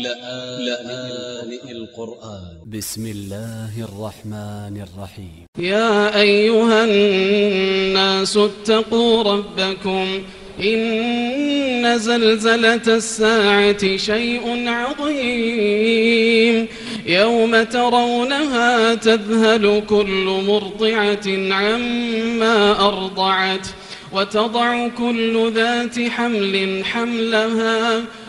لآن القرآن. ب س م الله الرحمن الرحيم. يا أيها الناس اتقوا ربكم. إن زلزلة الساعة شيء عظيم. يوم ترونها تذهل كل مرضعة عما أرضعت وتضع كل ذات حمل حملها.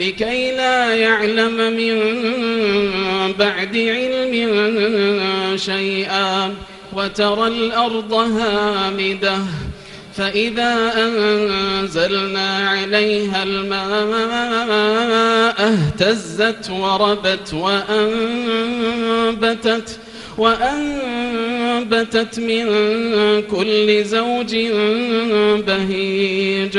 لكي لا يعلم من بعد علم شيئا وترى الأرض هامدة. فإذا أنزلنا عليها الماء اهتزت وربت وأنبتت وأنبتت من كل زوج بهيج.